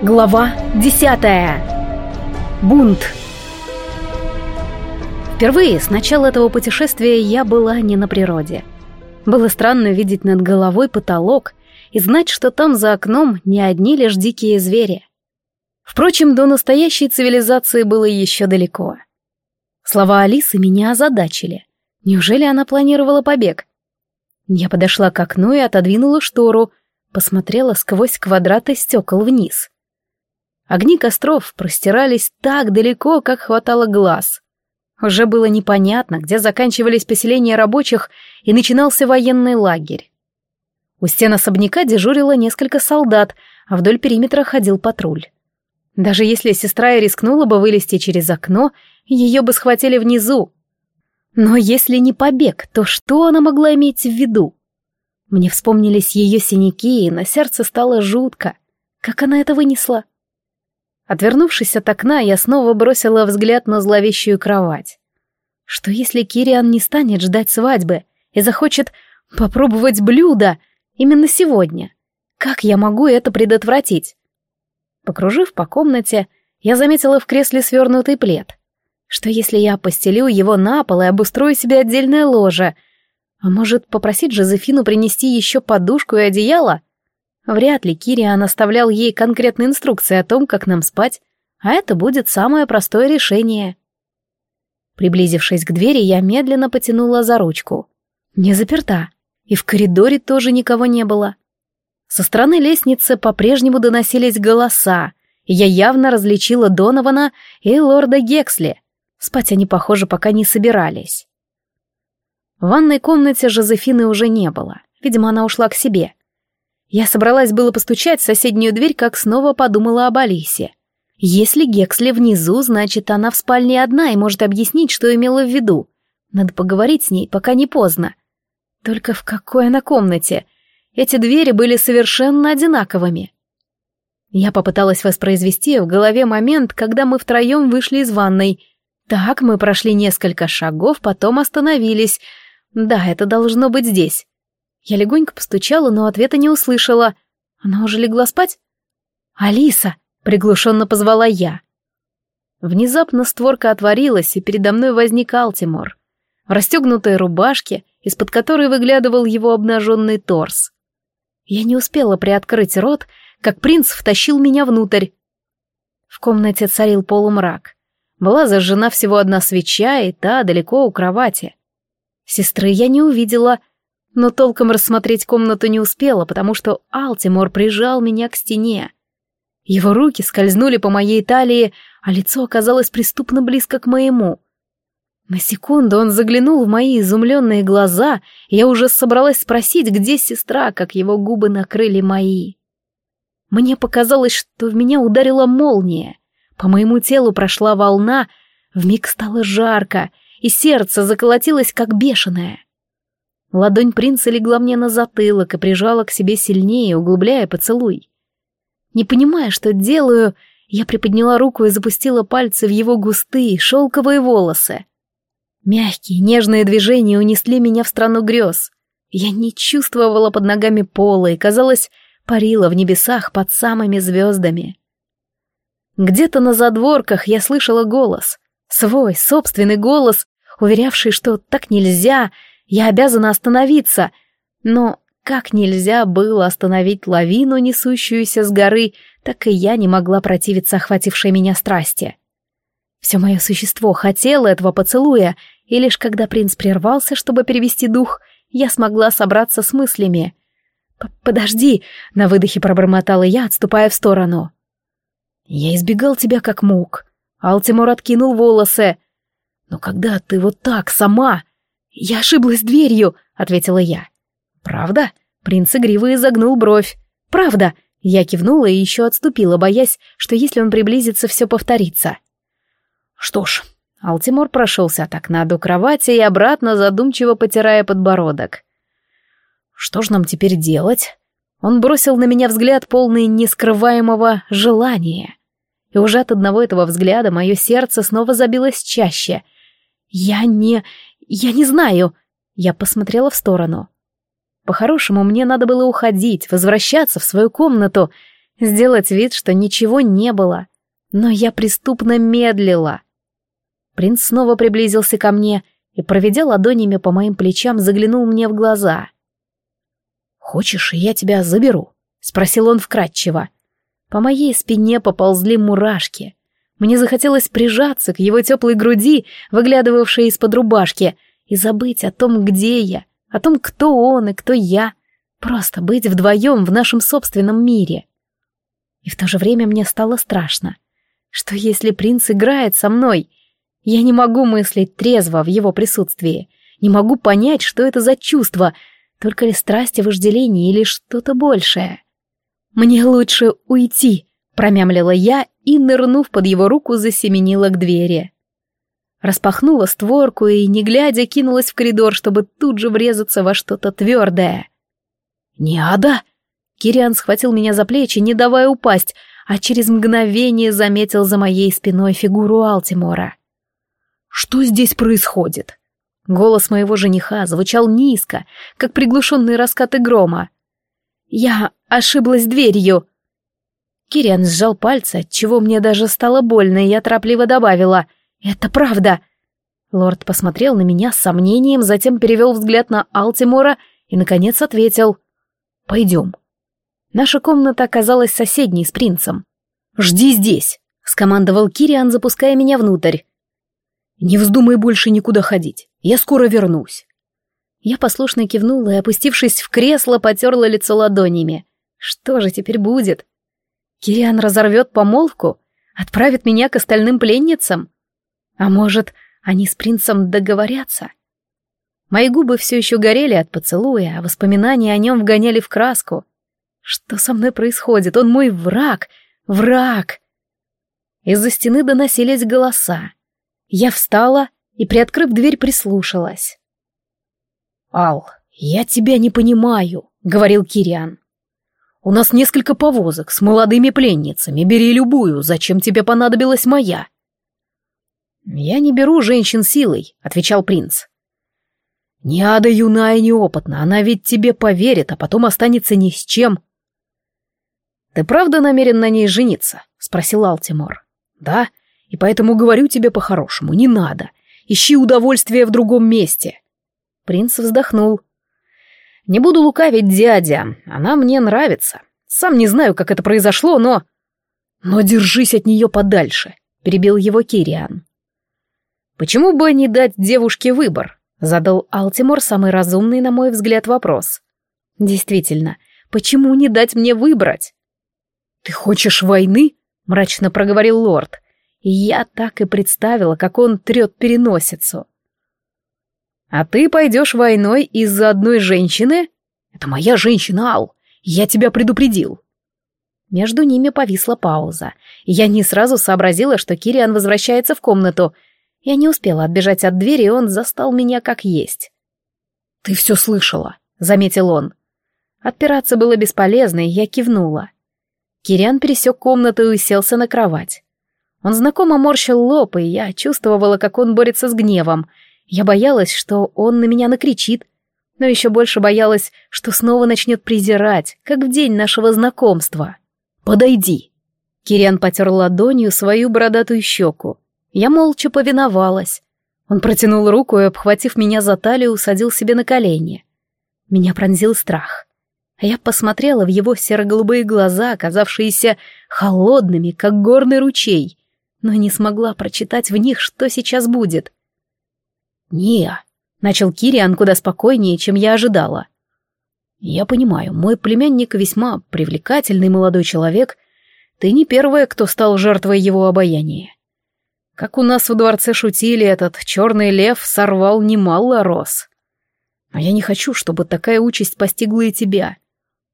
Глава десятая. Бунт. Впервые с начала этого путешествия я была не на природе. Было странно видеть над головой потолок и знать, что там за окном не одни лишь дикие звери. Впрочем, до настоящей цивилизации было еще далеко. Слова Алисы меня озадачили. Неужели она планировала побег? Я подошла к окну и отодвинула штору, посмотрела сквозь квадраты стекол вниз. Огни костров простирались так далеко, как хватало глаз. Уже было непонятно, где заканчивались поселения рабочих и начинался военный лагерь. У стен особняка дежурило несколько солдат, а вдоль периметра ходил патруль. Даже если сестра и рискнула бы вылезти через окно, ее бы схватили внизу. Но если не побег, то что она могла иметь в виду? Мне вспомнились ее синяки, и на сердце стало жутко. Как она это вынесла? Отвернувшись от окна, я снова бросила взгляд на зловещую кровать. Что если Кириан не станет ждать свадьбы и захочет попробовать блюдо именно сегодня? Как я могу это предотвратить? Покружив по комнате, я заметила в кресле свернутый плед. Что если я постелю его на пол и обустрою себе отдельное ложе? А может, попросить Жозефину принести еще подушку и одеяло? Вряд ли Кириан оставлял ей конкретные инструкции о том, как нам спать, а это будет самое простое решение. Приблизившись к двери, я медленно потянула за ручку. Не заперта, и в коридоре тоже никого не было. Со стороны лестницы по-прежнему доносились голоса, и я явно различила Донована и лорда Гексли. Спать они, похоже, пока не собирались. В ванной комнате Жозефины уже не было. Видимо, она ушла к себе. Я собралась было постучать в соседнюю дверь, как снова подумала об Алисе. Если Гексли внизу, значит, она в спальне одна и может объяснить, что имела в виду. Надо поговорить с ней, пока не поздно. Только в какой она комнате? Эти двери были совершенно одинаковыми. Я попыталась воспроизвести в голове момент, когда мы втроем вышли из ванной. Так, мы прошли несколько шагов, потом остановились. Да, это должно быть здесь. Я легонько постучала, но ответа не услышала. Она уже легла спать? «Алиса!» — приглушенно позвала я. Внезапно створка отворилась, и передо мной возник Алтимор. В расстегнутой рубашке, из-под которой выглядывал его обнаженный торс. Я не успела приоткрыть рот, как принц втащил меня внутрь. В комнате царил полумрак. Была зажжена всего одна свеча, и та далеко у кровати. Сестры я не увидела, но толком рассмотреть комнату не успела, потому что Алтимор прижал меня к стене. Его руки скользнули по моей талии, а лицо оказалось преступно близко к моему. На секунду он заглянул в мои изумленные глаза, и я уже собралась спросить, где сестра, как его губы накрыли мои. Мне показалось, что в меня ударила молния. По моему телу прошла волна, вмиг стало жарко, и сердце заколотилось, как бешеное. Ладонь принца легла мне на затылок и прижала к себе сильнее, углубляя поцелуй. Не понимая, что делаю, я приподняла руку и запустила пальцы в его густые, шелковые волосы. Мягкие, нежные движения унесли меня в страну грез. Я не чувствовала под ногами пола и, казалось, парила в небесах под самыми звездами. Где-то на задворках я слышала голос, свой, собственный голос, уверявший, что так нельзя, я обязана остановиться. Но как нельзя было остановить лавину, несущуюся с горы, так и я не могла противиться охватившей меня страсти. Все мое существо хотело этого поцелуя, и лишь когда принц прервался, чтобы перевести дух, я смогла собраться с мыслями. «Подожди!» — на выдохе пробормотала я, отступая в сторону. «Я избегал тебя как мог». Алтимор откинул волосы. «Но когда ты вот так, сама, «Я ошиблась дверью», — ответила я. «Правда?» — принц игриво изогнул бровь. «Правда!» — я кивнула и еще отступила, боясь, что если он приблизится, все повторится. «Что ж...» — Алтимор прошелся от окна до кровати и обратно, задумчиво потирая подбородок. «Что ж нам теперь делать?» Он бросил на меня взгляд, полный нескрываемого желания. И уже от одного этого взгляда мое сердце снова забилось чаще. «Я не... «Я не знаю». Я посмотрела в сторону. По-хорошему, мне надо было уходить, возвращаться в свою комнату. сделать вид, что ничего не было. Но я преступно медлила. Принц снова приблизился ко мне и, проведя ладонями по моим плечам, заглянул мне в глаза. «Хочешь, я тебя заберу?» — спросил он вкратчиво. По моей спине поползли мурашки. Мне захотелось прижаться к его теплой груди, выглядывавшей из-под рубашки, и забыть о том, где я, о том, кто он и кто я. Просто быть вдвоем в нашем собственном мире. И в то же время мне стало страшно. Что если принц играет со мной? Я не могу мыслить трезво в его присутствии. Не могу понять, что это за чувство, только ли страсть и вожделение или что-то большее. «Мне лучше уйти», — промямлила я и, нырнув под его руку, засеменила к двери. Распахнула створку и, не глядя, кинулась в коридор, чтобы тут же врезаться во что-то твердое. «Не ада!» Кириан схватил меня за плечи, не давая упасть, а через мгновение заметил за моей спиной фигуру Алтимора. «Что здесь происходит?» Голос моего жениха звучал низко, как приглушенные раскаты грома. «Я ошиблась дверью!» Кириан сжал пальцы, отчего мне даже стало больно, и я торопливо добавила «Это правда!» Лорд посмотрел на меня с сомнением, затем перевел взгляд на Алтимора и, наконец, ответил «Пойдем». Наша комната оказалась соседней с принцем. «Жди здесь», — скомандовал Кириан, запуская меня внутрь. «Не вздумай больше никуда ходить. Я скоро вернусь». Я послушно кивнула и, опустившись в кресло, потерла лицо ладонями. «Что же теперь будет?» Кириан разорвет помолвку? Отправит меня к остальным пленницам? А может, они с принцем договорятся? Мои губы все еще горели от поцелуя, а воспоминания о нем вгоняли в краску. Что со мной происходит? Он мой враг! Враг! Из-за стены доносились голоса. Я встала и, приоткрыв дверь, прислушалась. «Ал, я тебя не понимаю», — говорил Кириан. «У нас несколько повозок с молодыми пленницами. Бери любую. Зачем тебе понадобилась моя?» «Я не беру женщин силой», — отвечал принц. «Не ада юная и неопытна. Она ведь тебе поверит, а потом останется ни с чем. «Ты правда намерен на ней жениться?» — спросил Алтимор. «Да, и поэтому говорю тебе по-хорошему, не надо. Ищи удовольствие в другом месте». Принц вздохнул. «Не буду лукавить, дядя, она мне нравится. Сам не знаю, как это произошло, но...» «Но держись от нее подальше», — перебил его Кириан. «Почему бы не дать девушке выбор?» — задал Алтимор самый разумный, на мой взгляд, вопрос. «Действительно, почему не дать мне выбрать?» «Ты хочешь войны?» — мрачно проговорил лорд. И я так и представила, как он трет переносицу. «А ты пойдешь войной из-за одной женщины?» «Это моя женщина, Ал. Я тебя предупредил». Между ними повисла пауза, я не сразу сообразила, что Кириан возвращается в комнату. Я не успела отбежать от двери, и он застал меня как есть. «Ты все слышала», — заметил он. Отпираться было бесполезно, и я кивнула. Кириан пересек комнату и уселся на кровать. Он знакомо морщил лоб, и я чувствовала, как он борется с гневом. Я боялась, что он на меня накричит, но еще больше боялась, что снова начнет презирать, как в день нашего знакомства. «Подойди!» Кириан потер ладонью свою бородатую щеку. Я молча повиновалась. Он протянул руку и, обхватив меня за талию, усадил себе на колени. Меня пронзил страх а я посмотрела в его серо-голубые глаза, оказавшиеся холодными, как горный ручей, но не смогла прочитать в них, что сейчас будет. «Не», — начал Кириан куда спокойнее, чем я ожидала. «Я понимаю, мой племянник весьма привлекательный молодой человек. Ты не первая, кто стал жертвой его обаяния. Как у нас в дворце шутили, этот черный лев сорвал немало роз. Но я не хочу, чтобы такая участь постигла и тебя.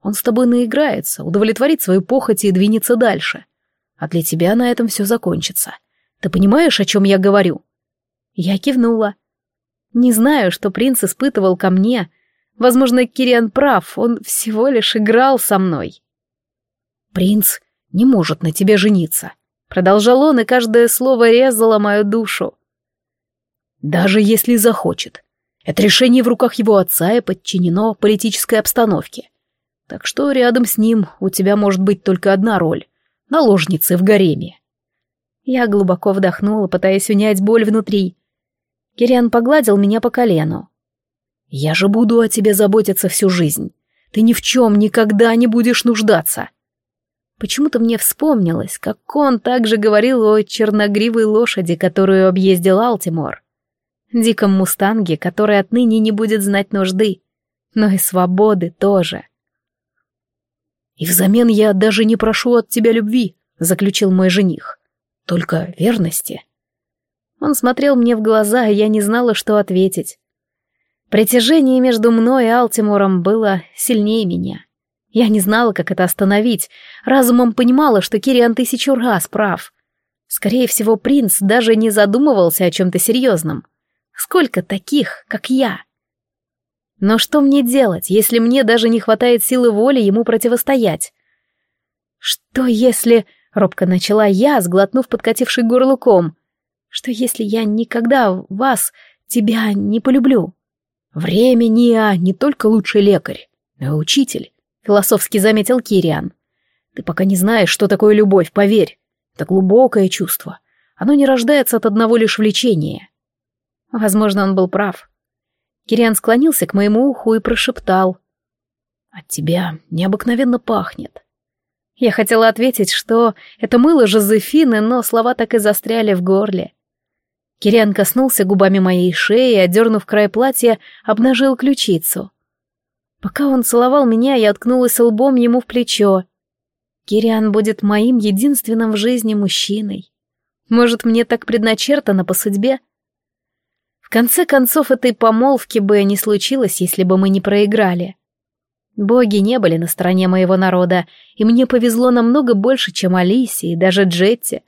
Он с тобой наиграется, удовлетворит свою похоть и двинется дальше. А для тебя на этом все закончится. Ты понимаешь, о чем я говорю?» Я кивнула. Не знаю, что принц испытывал ко мне. Возможно, Кириан прав, он всего лишь играл со мной. «Принц не может на тебе жениться», — продолжал он, и каждое слово резало мою душу. «Даже если захочет. Это решение в руках его отца и подчинено политической обстановке. Так что рядом с ним у тебя может быть только одна роль — наложницы в гареме. Я глубоко вдохнула, пытаясь унять боль внутри. Кириан погладил меня по колену. «Я же буду о тебе заботиться всю жизнь. Ты ни в чем никогда не будешь нуждаться». Почему-то мне вспомнилось, как он также говорил о черногривой лошади, которую объездил Алтимор. Диком мустанге, который отныне не будет знать нужды, но и свободы тоже. «И взамен я даже не прошу от тебя любви», — заключил мой жених. «Только верности». Он смотрел мне в глаза, и я не знала, что ответить. Притяжение между мной и Алтимором было сильнее меня. Я не знала, как это остановить. Разумом понимала, что Кириан тысячу раз прав. Скорее всего, принц даже не задумывался о чем-то серьезном. Сколько таких, как я? Но что мне делать, если мне даже не хватает силы воли ему противостоять? Что если... Робко начала я, сглотнув подкативший горлуком. Что если я никогда вас, тебя, не полюблю? Время не, а не только лучший лекарь, но и учитель. — философски заметил Кириан. «Ты пока не знаешь, что такое любовь, поверь. Это глубокое чувство. Оно не рождается от одного лишь влечения». Возможно, он был прав. Кириан склонился к моему уху и прошептал. «От тебя необыкновенно пахнет». Я хотела ответить, что это мыло Жозефины, но слова так и застряли в горле. Кириан коснулся губами моей шеи, одернув край платья, обнажил ключицу. Пока он целовал меня, я откнулась лбом ему в плечо. Кириан будет моим единственным в жизни мужчиной. Может, мне так предначертано по судьбе? В конце концов, этой помолвки бы не случилось, если бы мы не проиграли. Боги не были на стороне моего народа, и мне повезло намного больше, чем Алисе и даже Джетти.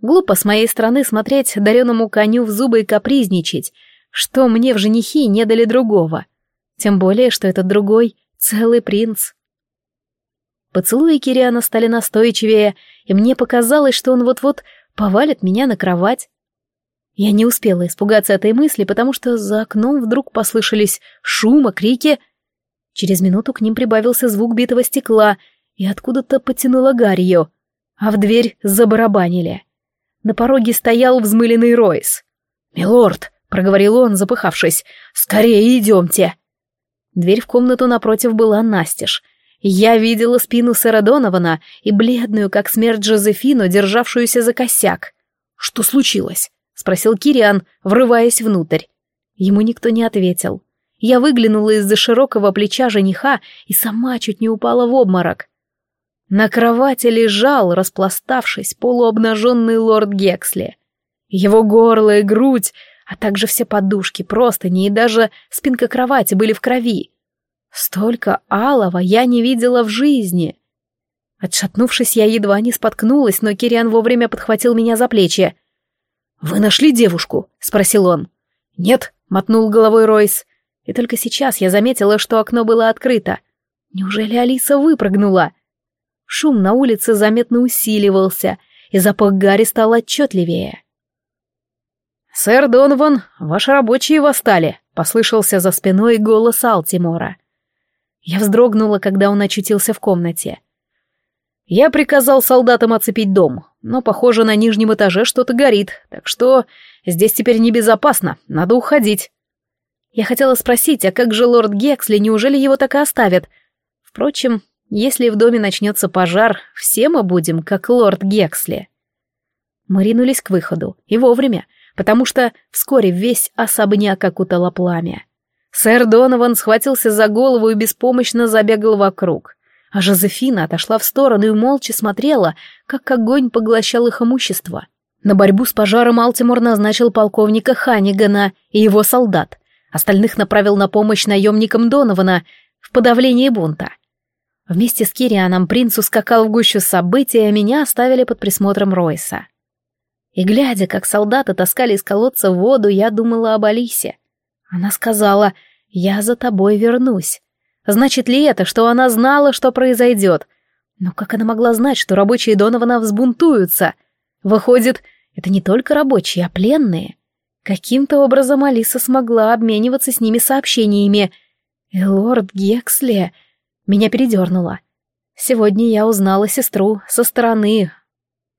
Глупо с моей стороны смотреть дареному коню в зубы и капризничать, что мне в женихи не дали другого — тем более, что этот другой — целый принц. Поцелуи Кириана стали настойчивее, и мне показалось, что он вот-вот повалит меня на кровать. Я не успела испугаться этой мысли, потому что за окном вдруг послышались шум, крики. Через минуту к ним прибавился звук битого стекла, и откуда-то потянуло гарью, а в дверь забарабанили. На пороге стоял взмыленный Ройс. «Милорд», — проговорил он, запыхавшись, — «скорее идемте». Дверь в комнату напротив была настежь. Я видела спину сэра Донована и бледную, как смерть Жозефину, державшуюся за косяк. «Что случилось?» — спросил Кириан, врываясь внутрь. Ему никто не ответил. Я выглянула из-за широкого плеча жениха и сама чуть не упала в обморок. На кровати лежал, распластавшись, полуобнаженный лорд Гексли. Его горло и грудь а также все подушки, простыни и даже спинка кровати были в крови. Столько алого я не видела в жизни. Отшатнувшись, я едва не споткнулась, но Кириан вовремя подхватил меня за плечи. «Вы нашли девушку?» — спросил он. «Нет», — мотнул головой Ройс. И только сейчас я заметила, что окно было открыто. Неужели Алиса выпрыгнула? Шум на улице заметно усиливался, и запах Гарри стал отчетливее. «Сэр Донован, ваши рабочие восстали», — послышался за спиной голос Алтимора. Я вздрогнула, когда он очутился в комнате. «Я приказал солдатам оцепить дом, но, похоже, на нижнем этаже что-то горит, так что здесь теперь небезопасно, надо уходить». Я хотела спросить, а как же лорд Гексли, неужели его так и оставят? Впрочем, если в доме начнется пожар, все мы будем, как лорд Гексли. Мы ринулись к выходу, и вовремя, потому что вскоре весь особняк окутало пламя. Сэр Донован схватился за голову и беспомощно забегал вокруг, а Жозефина отошла в сторону и молча смотрела, как огонь поглощал их имущество. На борьбу с пожаром Алтимор назначил полковника Ханигана и его солдат, остальных направил на помощь наемникам Донована в подавлении бунта. Вместе с Кирианом принц ускакал в гущу событий, а меня оставили под присмотром Ройса. И глядя, как солдаты таскали из колодца воду, я думала об Алисе. Она сказала, «Я за тобой вернусь». Значит ли это, что она знала, что произойдет? Но как она могла знать, что рабочие Донована взбунтуются? Выходит, это не только рабочие, а пленные. Каким-то образом Алиса смогла обмениваться с ними сообщениями. И лорд Гексли... Меня передернуло. Сегодня я узнала сестру со стороны,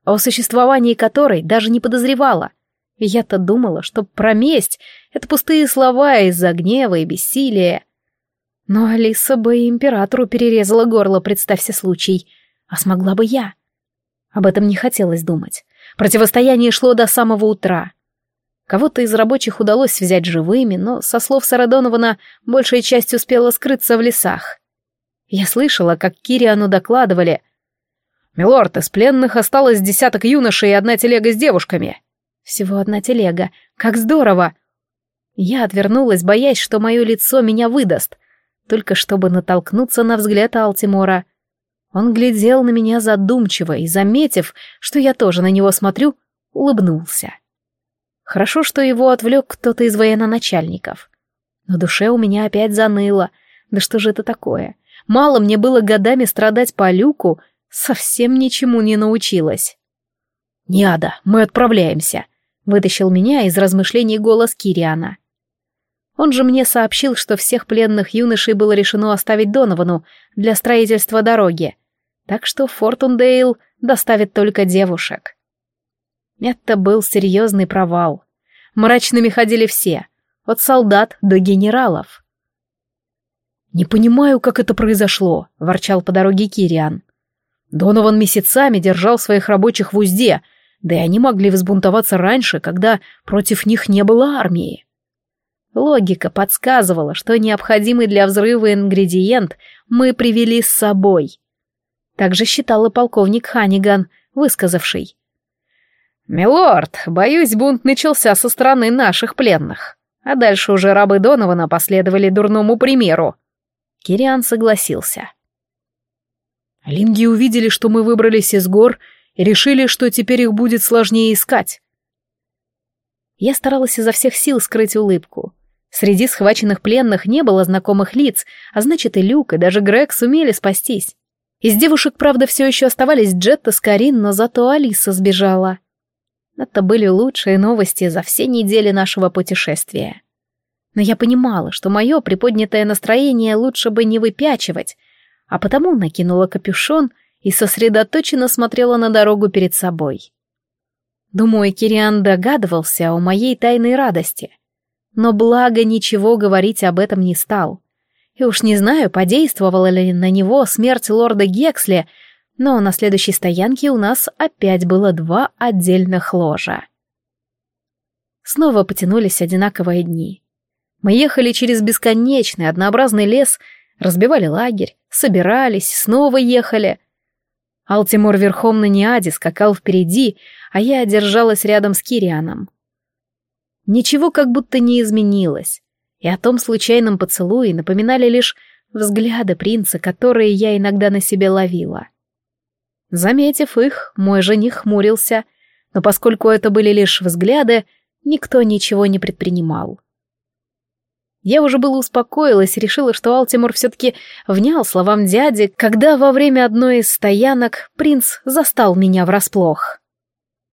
о существовании которой даже не подозревала. Я-то думала, что про месть — это пустые слова из-за гнева и бессилия. Но Алиса бы императору перерезала горло, представься случай. А смогла бы я? Об этом не хотелось думать. Противостояние шло до самого утра. Кого-то из рабочих удалось взять живыми, но, со слов Сарадонована, большая часть успела скрыться в лесах. Я слышала, как Кириану докладывали. «Милорд, из пленных осталось десяток юношей и одна телега с девушками». «Всего одна телега. Как здорово!» Я отвернулась, боясь, что мое лицо меня выдаст, только чтобы натолкнуться на взгляд Алтимора. Он глядел на меня задумчиво и, заметив, что я тоже на него смотрю, улыбнулся. Хорошо, что его отвлек кто-то из военно-начальников. На душе у меня опять заныло. Да что же это такое? Мало мне было годами страдать по люку, совсем ничему не научилась. «Неада, мы отправляемся», — вытащил меня из размышлений голос Кириана. Он же мне сообщил, что всех пленных юношей было решено оставить Доновану для строительства дороги, так что Фортундейл доставит только девушек. Это был серьезный провал. Мрачными ходили все, от солдат до генералов. «Не понимаю, как это произошло», — ворчал по дороге Кириан. Донован месяцами держал своих рабочих в узде, да и они могли взбунтоваться раньше, когда против них не было армии. Логика подсказывала, что необходимый для взрыва ингредиент мы привели с собой. Также считал и полковник Ханиган, высказавший. «Милорд, боюсь, бунт начался со стороны наших пленных, а дальше уже рабы Донована последовали дурному примеру». Кириан согласился. Линги увидели, что мы выбрались из гор, и решили, что теперь их будет сложнее искать. Я старалась изо всех сил скрыть улыбку. Среди схваченных пленных не было знакомых лиц, а значит и Люк, и даже Грег сумели спастись. Из девушек, правда, все еще оставались Джетта с Карин, но зато Алиса сбежала. Это были лучшие новости за все недели нашего путешествия. Но я понимала, что мое приподнятое настроение лучше бы не выпячивать, а потому накинула капюшон и сосредоточенно смотрела на дорогу перед собой. Думаю, Кириан догадывался о моей тайной радости. Но благо ничего говорить об этом не стал. И уж не знаю, подействовала ли на него смерть лорда Гексли, но на следующей стоянке у нас опять было два отдельных ложа. Снова потянулись одинаковые дни. Мы ехали через бесконечный однообразный лес, разбивали лагерь, собирались, снова ехали. Алтимор верхом на Неаде скакал впереди, а я держалась рядом с Кирианом. Ничего как будто не изменилось, и о том случайном поцелуе напоминали лишь взгляды принца, которые я иногда на себе ловила. Заметив их, мой жених хмурился, но поскольку это были лишь взгляды, никто ничего не предпринимал. Я уже было успокоилась и решила, что Алтимор все-таки внял словам дяди, когда во время одной из стоянок принц застал меня врасплох.